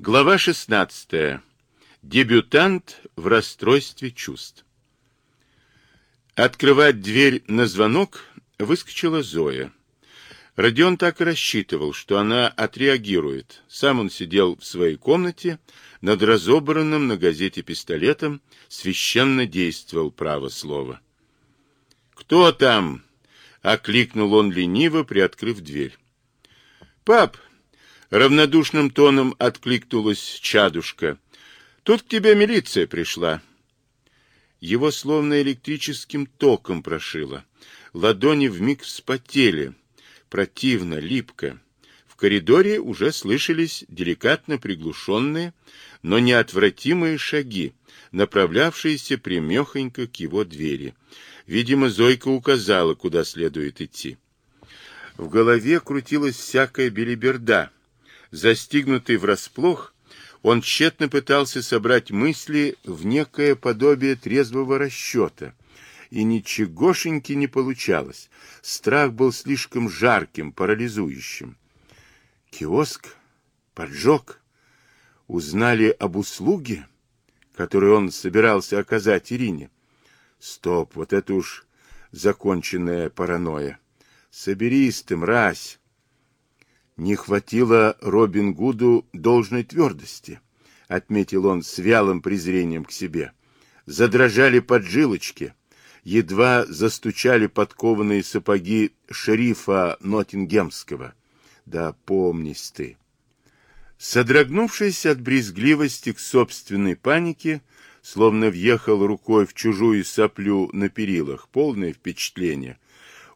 Глава 16. Дебютант в расстройстве чувств. Открывать дверь на звонок выскочила Зоя. Родион так и рассчитывал, что она отреагирует. Сам он сидел в своей комнате, над разобранным на газете пистолетом, священно действовал право слова. «Кто там?» — окликнул он лениво, приоткрыв дверь. «Пап!» — равнодушным тоном откликнулась чадушка. «Тут к тебе милиция пришла». Его словно электрическим током прошило. Ладони вмиг вспотели, противно, липко. В коридоре уже слышались деликатно приглушенные, но неотвратимые шаги, направлявшиеся примехонько к его двери. Видимо, Зойка указала, куда следует идти. В голове крутилась всякая белиберда. Застигнутый врасплох, он тщетно пытался собрать мысли в некое подобие трезвого расчета. И ничегошеньки не получалось. Страх был слишком жарким, парализующим. Киоск? Поджог? Узнали об услуге, которую он собирался оказать Ирине? Стоп, вот это уж законченная паранойя. Соберись ты, мразь. Не хватило Робин Гуду должной твердости, отметил он с вялым презрением к себе. Задрожали поджилочки, едва застучали подкованные сапоги шерифа Ноттингемского. Да помнись ты. Содрогнувшись от брезгливости к собственной панике, словно въехал рукой в чужую соплю на перилах, полное впечатление,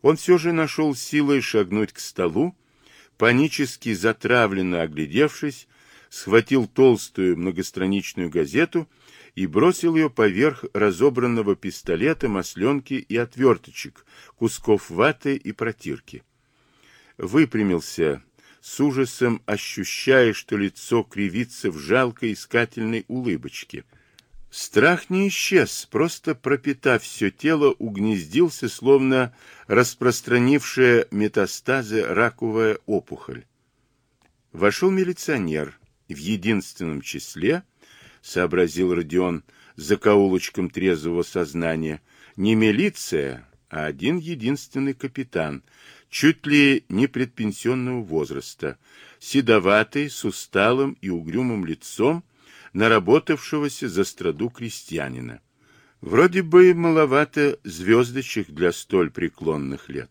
он все же нашел силой шагнуть к столу, панически затравленно оглядевшись, схватил толстую многостраничную газету и бросил ее поверх разобранного пистолета, масленки и отверточек, кусков ваты и протирки. Выпрямился, с ужасом ощущая, что лицо кривится в жалкой искательной улыбочке — Страх не исчез, просто пропитав все тело, угнездился, словно распространившая метастазы раковая опухоль. Вошел милиционер в единственном числе, сообразил Родион закоулочком трезвого сознания, не милиция, а один единственный капитан, чуть ли не предпенсионного возраста, седоватый, с усталым и угрюмым лицом, наработавшегося за страду крестьянина. Вроде бы маловато звездочек для столь преклонных лет.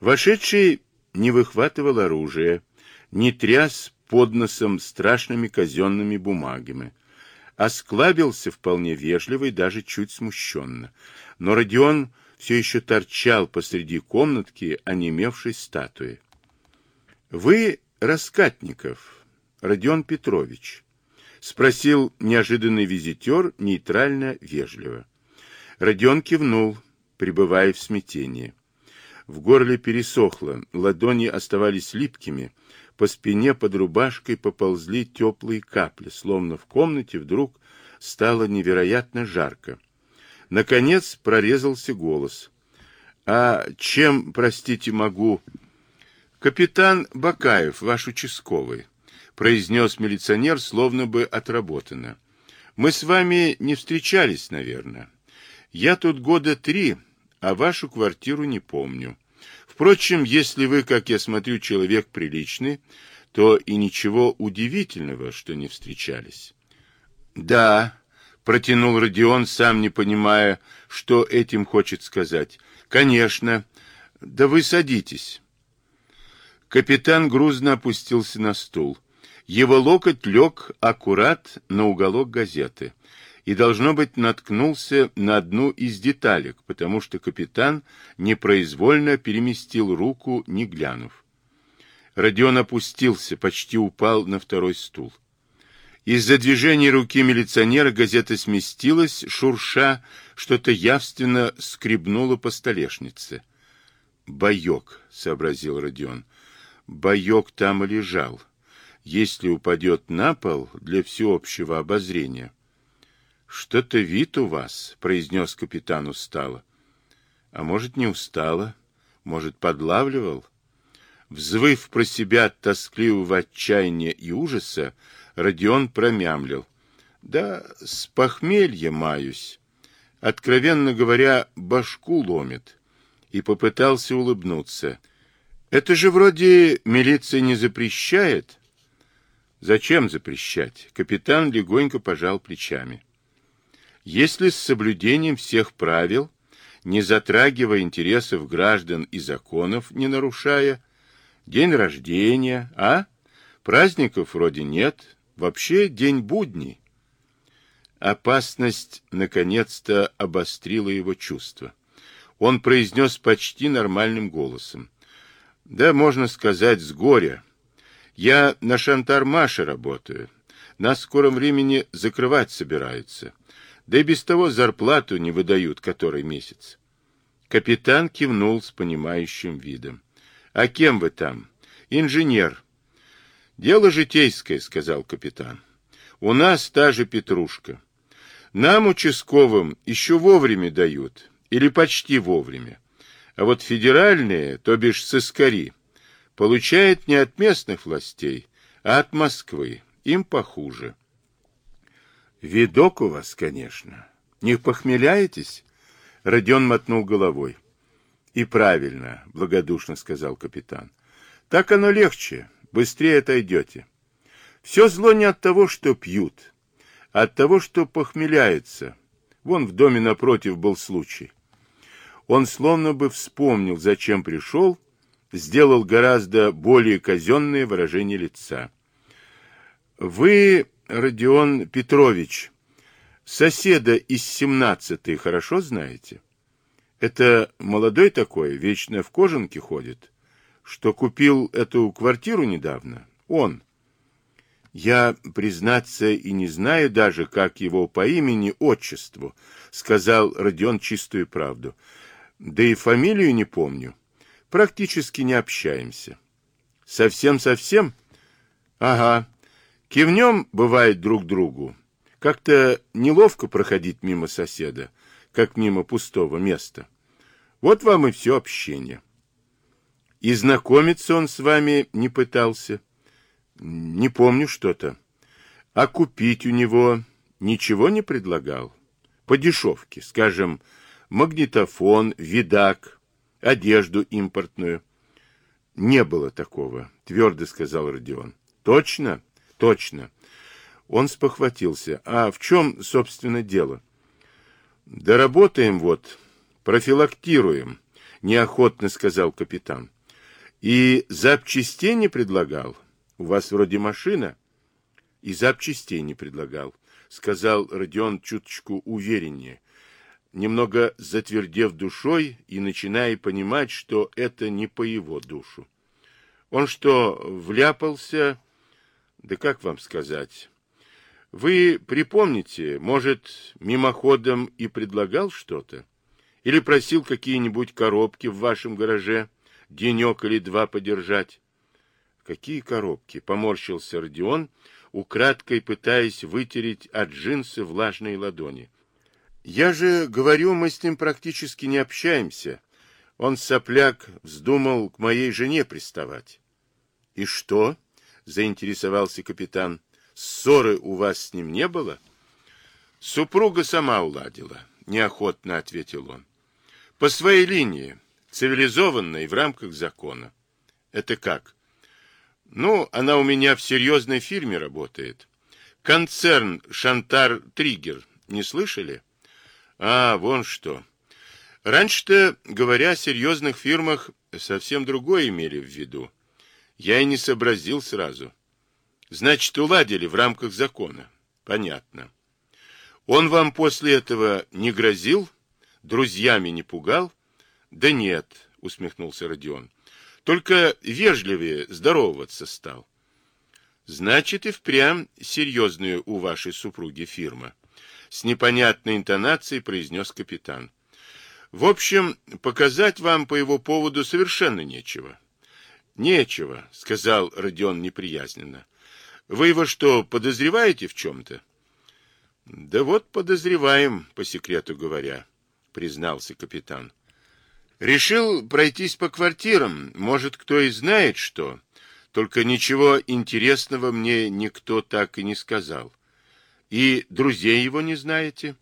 Вошедший не выхватывал оружие, не тряс под носом страшными казенными бумагами, осклабился вполне вежливо и даже чуть смущенно. Но Родион все еще торчал посреди комнатки, онемевшей статуи. — Вы Раскатников, Родион Петрович, Спросил неожиданный визитер нейтрально, вежливо. Родион кивнул, пребывая в смятении. В горле пересохло, ладони оставались липкими, по спине под рубашкой поползли теплые капли, словно в комнате вдруг стало невероятно жарко. Наконец прорезался голос. «А чем, простите, могу...» «Капитан Бакаев, ваш участковый» произнес милиционер, словно бы отработано. Мы с вами не встречались, наверное. Я тут года три, а вашу квартиру не помню. Впрочем, если вы, как я смотрю, человек приличный, то и ничего удивительного, что не встречались. Да, протянул Родион, сам не понимая, что этим хочет сказать. Конечно. Да вы садитесь. Капитан грузно опустился на стул. Его локоть лег аккурат на уголок газеты и, должно быть, наткнулся на одну из деталек, потому что капитан непроизвольно переместил руку, не глянув. Родион опустился, почти упал на второй стул. Из-за движения руки милиционера газета сместилась, шурша, что-то явственно скребнуло по столешнице. «Боек», — сообразил Родион. «Боек там лежал если упадет на пол для всеобщего обозрения. — Что-то вид у вас, — произнес капитан устало. — А может, не устало, может, подлавливал? Взвыв про себя от тоскливого отчаяния и ужаса, Родион промямлил. Да с похмелья маюсь. Откровенно говоря, башку ломит. И попытался улыбнуться. Это же вроде милиция не запрещает. Зачем запрещать? Капитан легонько пожал плечами. Если с соблюдением всех правил, не затрагивая интересов граждан и законов, не нарушая, день рождения, а? Праздников вроде нет, вообще день будний. Опасность наконец-то обострила его чувства. Он произнес почти нормальным голосом. Да, можно сказать, с горя. Я на Шантармаше работаю. Нас в скором времени закрывать собираются. Да и без того зарплату не выдают который месяц. Капитан кивнул с понимающим видом. А кем вы там? Инженер. Дело житейское, сказал капитан. У нас та же петрушка. Нам, участковым, еще вовремя дают, или почти вовремя. А вот федеральные, то бишь сыскари, получают не от местных властей, а от Москвы. Им похуже. Видок у вас, конечно. Не похмеляетесь? Родион мотнул головой. И правильно, благодушно сказал капитан. Так оно легче, быстрее отойдете. Все зло не от того, что пьют, а от того, что похмеляются. Вон в доме напротив был случай. Он словно бы вспомнил, зачем пришел, сделал гораздо более казенное выражение лица. «Вы, Родион Петрович, соседа из семнадцатой хорошо знаете? Это молодой такой, вечно в кожанке ходит, что купил эту квартиру недавно? Он». «Я, признаться, и не знаю даже, как его по имени, отчеству», — сказал Родион чистую правду. Да и фамилию не помню. Практически не общаемся. Совсем-совсем? Ага. Кивнем, бывает, друг другу. Как-то неловко проходить мимо соседа, как мимо пустого места. Вот вам и все общение. И знакомиться он с вами не пытался. Не помню что-то. А купить у него ничего не предлагал. По дешевке, скажем, магнитофон, видак, одежду импортную. Не было такого, твердо сказал Родион. Точно? Точно. Он спохватился. А в чем, собственно, дело? Да работаем вот, профилактируем, неохотно сказал капитан. И запчастей не предлагал? У вас вроде машина? И запчастей не предлагал, сказал Родион чуточку увереннее немного затвердев душой и начиная понимать, что это не по его душу. Он что, вляпался? Да как вам сказать? Вы припомните, может, мимоходом и предлагал что-то? Или просил какие-нибудь коробки в вашем гараже, денек или два подержать? Какие коробки? Поморщился Родион, украдкой пытаясь вытереть от джинсы влажные ладони. Я же говорю, мы с ним практически не общаемся. Он, сопляк, вздумал к моей жене приставать. — И что? — заинтересовался капитан. — Ссоры у вас с ним не было? — Супруга сама уладила, — неохотно ответил он. — По своей линии, цивилизованной в рамках закона. — Это как? — Ну, она у меня в серьезной фирме работает. Концерн «Шантар Триггер». Не слышали? А, вон что. Раньше-то, говоря о серьезных фирмах, совсем другое имели в виду. Я и не сообразил сразу. Значит, уладили в рамках закона. Понятно. Он вам после этого не грозил? Друзьями не пугал? Да нет, усмехнулся Родион. Только вежливее здороваться стал. Значит, и впрямь серьезная у вашей супруги фирма с непонятной интонацией произнес капитан. В общем, показать вам по его поводу совершенно нечего. Нечего, сказал Родион неприязненно. Вы его что, подозреваете в чем-то? Да вот подозреваем, по секрету говоря, признался капитан. Решил пройтись по квартирам, может, кто и знает что. Только ничего интересного мне никто так и не сказал. И друзей его не знаете?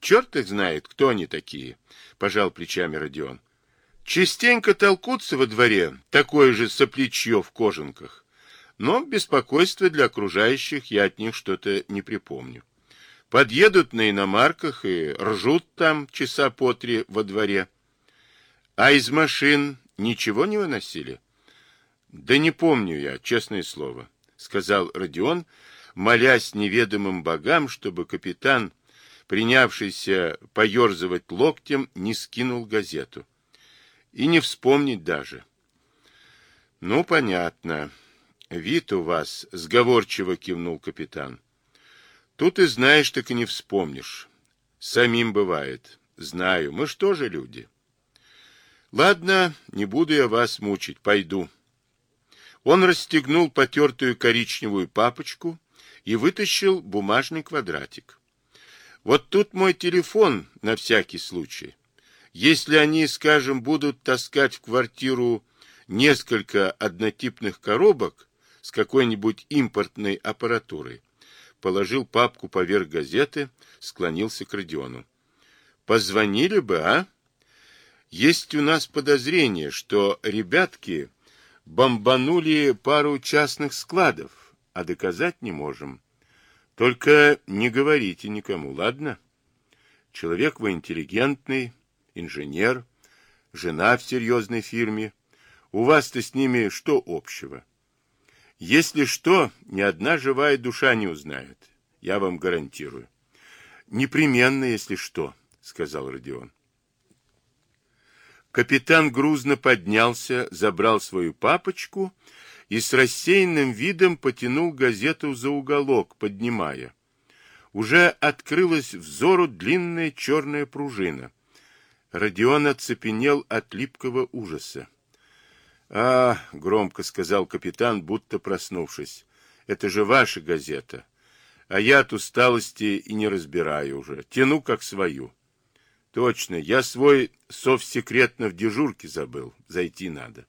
Черт их знает, кто они такие, пожал плечами Родион. Частенько толкутся во дворе, такое же соплечье в кожанках. Но беспокойства для окружающих я от них что-то не припомню. Подъедут на иномарках и ржут там часа по три во дворе. А из машин ничего не выносили? Да не помню я, честное слово, сказал Родион, молясь неведомым богам, чтобы капитан, принявшийся поерзывать локтем, не скинул газету. И не вспомнить даже. Ну, понятно. Вид у вас, сговорчиво кивнул капитан. Тут и знаешь, так и не вспомнишь. Самим бывает. Знаю, мы что же люди? Ладно, не буду я вас мучить, пойду. Он расстегнул потертую коричневую папочку и вытащил бумажный квадратик. Вот тут мой телефон на всякий случай. Если они, скажем, будут таскать в квартиру несколько однотипных коробок с какой-нибудь импортной аппаратурой, положил папку поверх газеты, склонился к Родиону. Позвонили бы, а? Есть у нас подозрение, что ребятки бомбанули пару частных складов, а доказать не можем. Только не говорите никому, ладно? Человек вы интеллигентный, инженер, жена в серьезной фирме. У вас-то с ними что общего? Если что, ни одна живая душа не узнает. Я вам гарантирую. Непременно, если что, сказал Родион. Капитан грузно поднялся, забрал свою папочку и с рассеянным видом потянул газету за уголок, поднимая. Уже открылась взору длинная черная пружина. Родион оцепенел от липкого ужаса. «А, — громко сказал капитан, будто проснувшись, — это же ваша газета. А я от усталости и не разбираю уже. Тяну как свою». «Точно, я свой совсекретно в дежурке забыл. Зайти надо».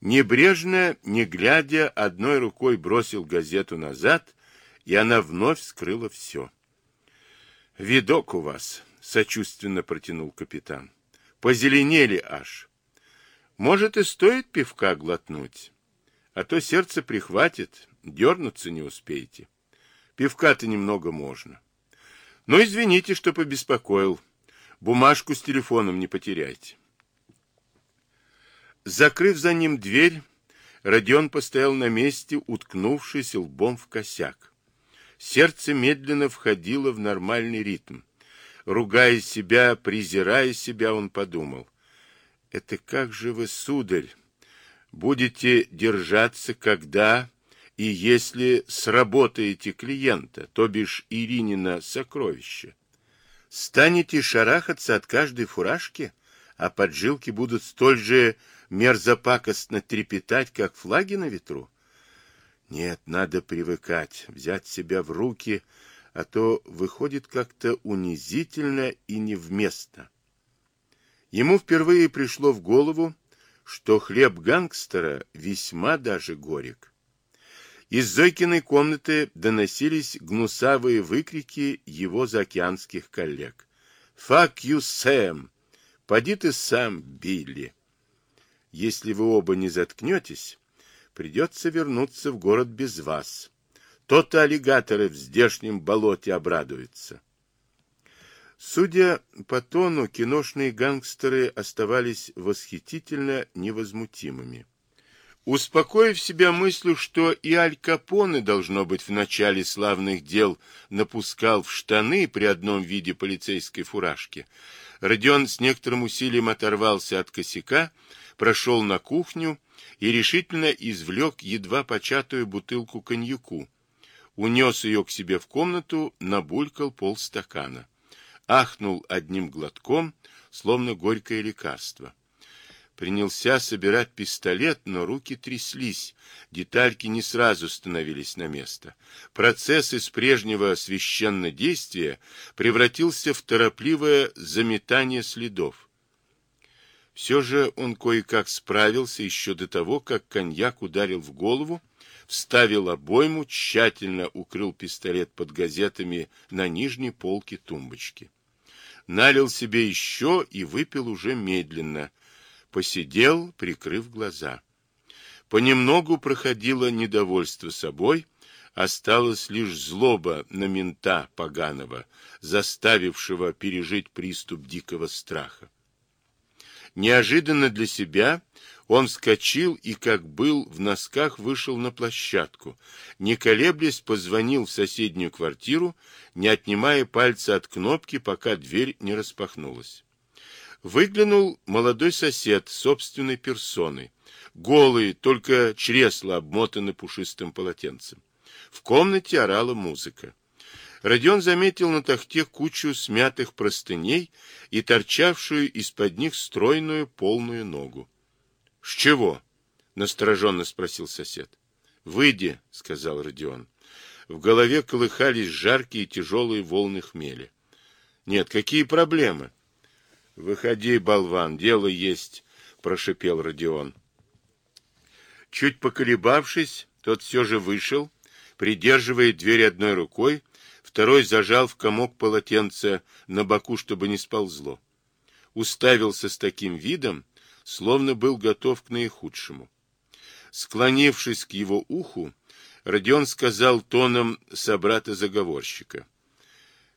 Небрежно, не глядя, одной рукой бросил газету назад, и она вновь скрыла все. «Видок у вас», — сочувственно протянул капитан. «Позеленели аж». Может, и стоит пивка глотнуть, а то сердце прихватит, дернуться не успеете. Пивка-то немного можно. Но извините, что побеспокоил. Бумажку с телефоном не потеряйте. Закрыв за ним дверь, Родион постоял на месте, уткнувшись лбом в косяк. Сердце медленно входило в нормальный ритм. Ругая себя, презирая себя, он подумал. Это как же вы, сударь, будете держаться, когда и если сработаете клиента, то бишь Иринина сокровище? Станете шарахаться от каждой фуражки, а поджилки будут столь же мерзопакостно трепетать, как флаги на ветру? Нет, надо привыкать, взять себя в руки, а то выходит как-то унизительно и невместно. Ему впервые пришло в голову, что хлеб гангстера весьма даже горек. Из Зойкиной комнаты доносились гнусавые выкрики его заокеанских коллег. «Fuck you, Сэм! Поди ты сам, Билли!» Если вы оба не заткнетесь, придется вернуться в город без вас. То-то аллигаторы в здешнем болоте обрадуются. Судя по тону, киношные гангстеры оставались восхитительно невозмутимыми. Успокоив себя мыслью, что и Аль Капоне, должно быть, в начале славных дел напускал в штаны при одном виде полицейской фуражки, Родион с некоторым усилием оторвался от косяка, прошел на кухню и решительно извлек едва початую бутылку коньяку, унес ее к себе в комнату, набулькал полстакана ахнул одним глотком, словно горькое лекарство. Принялся собирать пистолет, но руки тряслись, детальки не сразу становились на место. Процесс из прежнего священнодействия превратился в торопливое заметание следов. Все же он кое-как справился еще до того, как коньяк ударил в голову, вставил обойму, тщательно укрыл пистолет под газетами на нижней полке тумбочки. Налил себе еще и выпил уже медленно. Посидел, прикрыв глаза. Понемногу проходило недовольство собой, осталась лишь злоба на мента поганого, заставившего пережить приступ дикого страха. Неожиданно для себя он вскочил и, как был, в носках вышел на площадку. Не колеблясь, позвонил в соседнюю квартиру, не отнимая пальца от кнопки, пока дверь не распахнулась. Выглянул молодой сосед собственной персоной, голый, только чресла обмотаны пушистым полотенцем. В комнате орала музыка. Родион заметил на тахте кучу смятых простыней и торчавшую из-под них стройную полную ногу. — С чего? — настороженно спросил сосед. — Выйди, — сказал Родион. В голове колыхались жаркие тяжелые волны хмеля. — Нет, какие проблемы? — Выходи, болван, дело есть, — прошипел Родион. Чуть поколебавшись, тот все же вышел, придерживая дверь одной рукой, Второй зажал в комок полотенце на боку, чтобы не сползло. Уставился с таким видом, словно был готов к наихудшему. Склонившись к его уху, Родион сказал тоном собрата-заговорщика.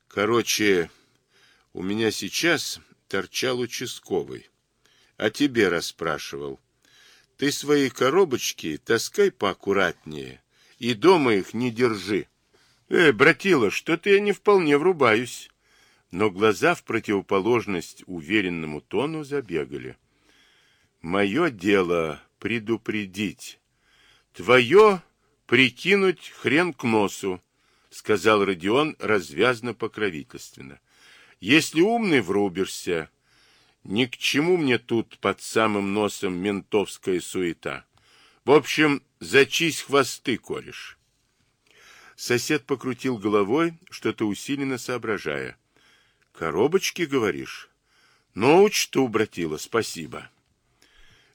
«Короче, у меня сейчас торчал участковый, а тебе расспрашивал. Ты свои коробочки таскай поаккуратнее и дома их не держи». «Э, братила, что-то я не вполне врубаюсь». Но глаза в противоположность уверенному тону забегали. «Мое дело предупредить. Твое прикинуть хрен к носу», — сказал Родион развязно покровительственно. «Если умный, врубишься. Ни к чему мне тут под самым носом ментовская суета. В общем, зачись хвосты, кореш». Сосед покрутил головой, что-то усиленно соображая. «Коробочки, говоришь?» «Ну, учту, братила, спасибо».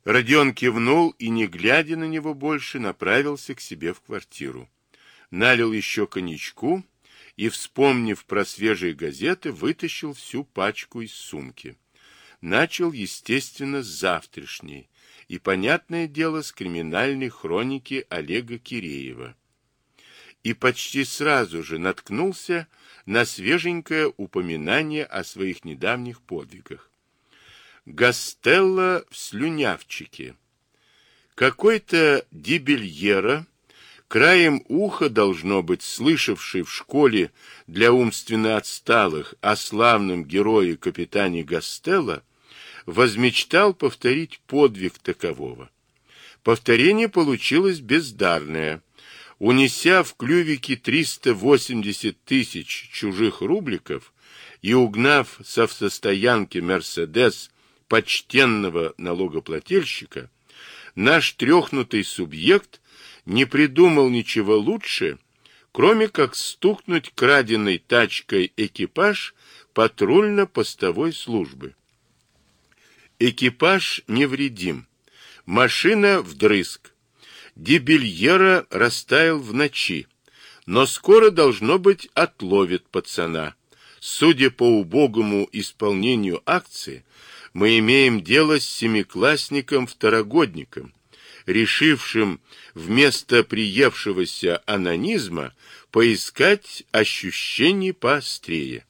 Родион кивнул и, не глядя на него больше, направился к себе в квартиру. Налил еще коньячку и, вспомнив про свежие газеты, вытащил всю пачку из сумки. Начал, естественно, с завтрашней и, понятное дело, с криминальной хроники Олега Киреева и почти сразу же наткнулся на свеженькое упоминание о своих недавних подвигах. Гастелло в слюнявчике. Какой-то дибельера, краем уха, должно быть, слышавший в школе для умственно отсталых о славном герое капитане Гастелло, возмечтал повторить подвиг такового. Повторение получилось бездарное – унеся в клювике 380 тысяч чужих рубликов и угнав со автостоянки «Мерседес» почтенного налогоплательщика, наш трехнутый субъект не придумал ничего лучше, кроме как стукнуть краденой тачкой экипаж патрульно-постовой службы. Экипаж невредим, машина вдрызг, Дебельера растаял в ночи, но скоро, должно быть, отловит пацана. Судя по убогому исполнению акции, мы имеем дело с семиклассником-второгодником, решившим вместо приевшегося анонизма поискать ощущений поострее.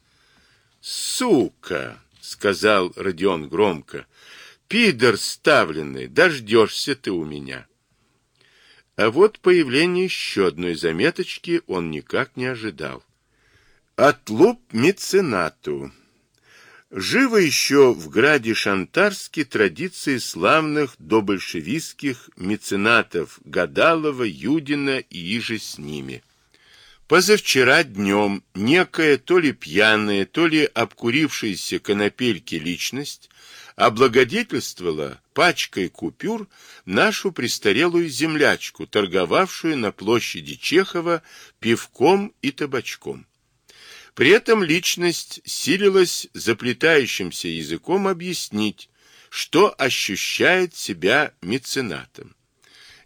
«Сука!» — сказал Родион громко. «Пидор ставленный, дождешься ты у меня!» А вот появление еще одной заметочки он никак не ожидал. Отлуп меценату. Живо еще в граде Шантарске традиции славных добольшевистских меценатов Гадалова, Юдина и иже с ними. Позавчера днем некая то ли пьяная, то ли обкурившаяся конопельки личность облагодетельствовала пачкой купюр нашу престарелую землячку, торговавшую на площади Чехова пивком и табачком. При этом личность силилась заплетающимся языком объяснить, что ощущает себя меценатом.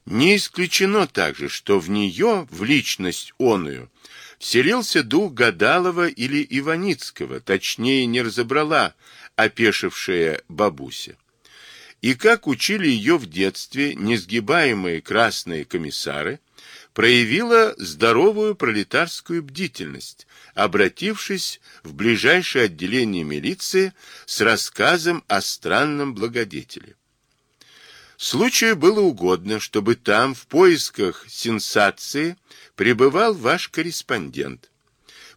Не исключено также, что в нее, в личность оную, вселился дух Гадалова или Иваницкого, точнее не разобрала опешившая бабуся. И как учили ее в детстве несгибаемые красные комиссары, проявила здоровую пролетарскую бдительность, обратившись в ближайшее отделение милиции с рассказом о странном благодетеле. Случаю было угодно, чтобы там, в поисках сенсации, пребывал ваш корреспондент.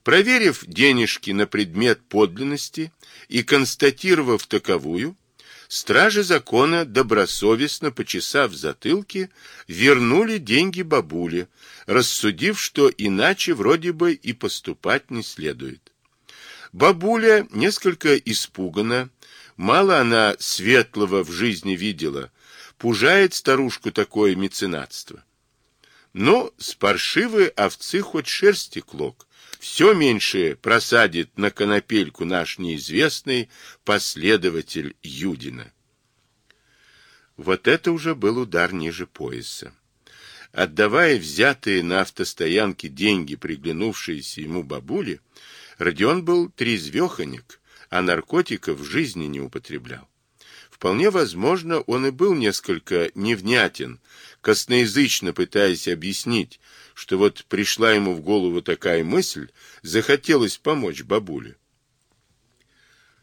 Проверив денежки на предмет подлинности и констатировав таковую, стражи закона, добросовестно почесав затылки, вернули деньги бабуле, рассудив, что иначе вроде бы и поступать не следует. Бабуля несколько испугана, мало она светлого в жизни видела, Пужает старушку такое меценатство. Но с паршивой овцы хоть шерсти клок. Все меньше просадит на конопельку наш неизвестный последователь Юдина. Вот это уже был удар ниже пояса. Отдавая взятые на автостоянке деньги, приглянувшиеся ему бабуле, Родион был трезвеханик, а наркотиков в жизни не употреблял. Вполне возможно, он и был несколько невнятен, косноязычно пытаясь объяснить, что вот пришла ему в голову такая мысль, захотелось помочь бабуле.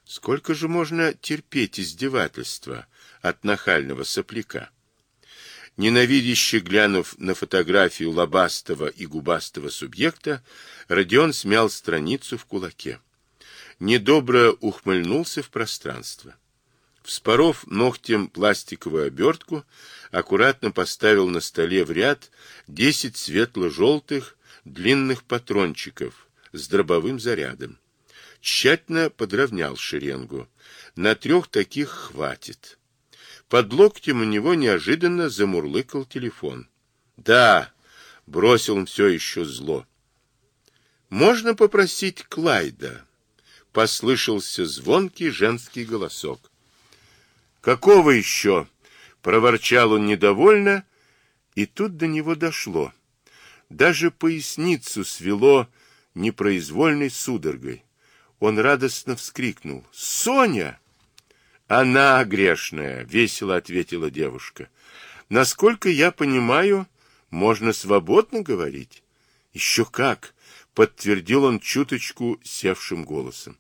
Сколько же можно терпеть издевательства от нахального сопляка? Ненавидяще глянув на фотографию лобастого и губастого субъекта, Родион смял страницу в кулаке. Недобро ухмыльнулся в пространство. Вспоров ногтем пластиковую обертку, аккуратно поставил на столе в ряд десять светло-желтых длинных патрончиков с дробовым зарядом. Тщательно подровнял шеренгу. На трех таких хватит. Под локтем у него неожиданно замурлыкал телефон. «Да!» — бросил он все еще зло. «Можно попросить Клайда?» — послышался звонкий женский голосок. Какого еще? Проворчал он недовольно, и тут до него дошло. Даже поясницу свело непроизвольной судорогой. Он радостно вскрикнул. «Соня!» «Она грешная», — весело ответила девушка. «Насколько я понимаю, можно свободно говорить?» «Еще как!» — подтвердил он чуточку севшим голосом.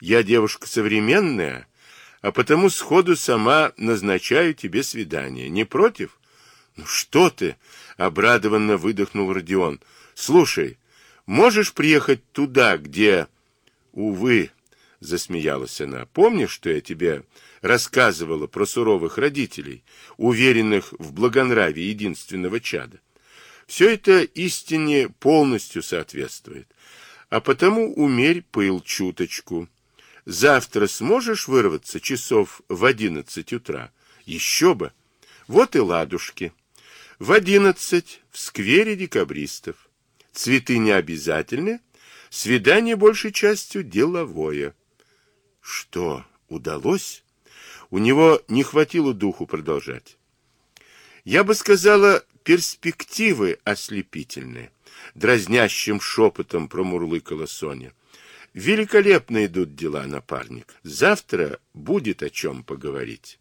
«Я девушка современная, а потому сходу сама назначаю тебе свидание. Не против? Ну что ты? Обрадованно выдохнул Родион. Слушай, можешь приехать туда, где... Увы, засмеялась она. Помнишь, что я тебе рассказывала про суровых родителей, уверенных в благонравии единственного чада? Все это истине полностью соответствует. А потому умерь пыл чуточку. Завтра сможешь вырваться часов в одиннадцать утра? Еще бы. Вот и ладушки. В одиннадцать в сквере декабристов. Цветы не обязательны. Свидание большей частью деловое. Что, удалось? У него не хватило духу продолжать. Я бы сказала, перспективы ослепительные. Дразнящим шепотом промурлыкала Соня. Великолепно идут дела, напарник. Завтра будет о чем поговорить.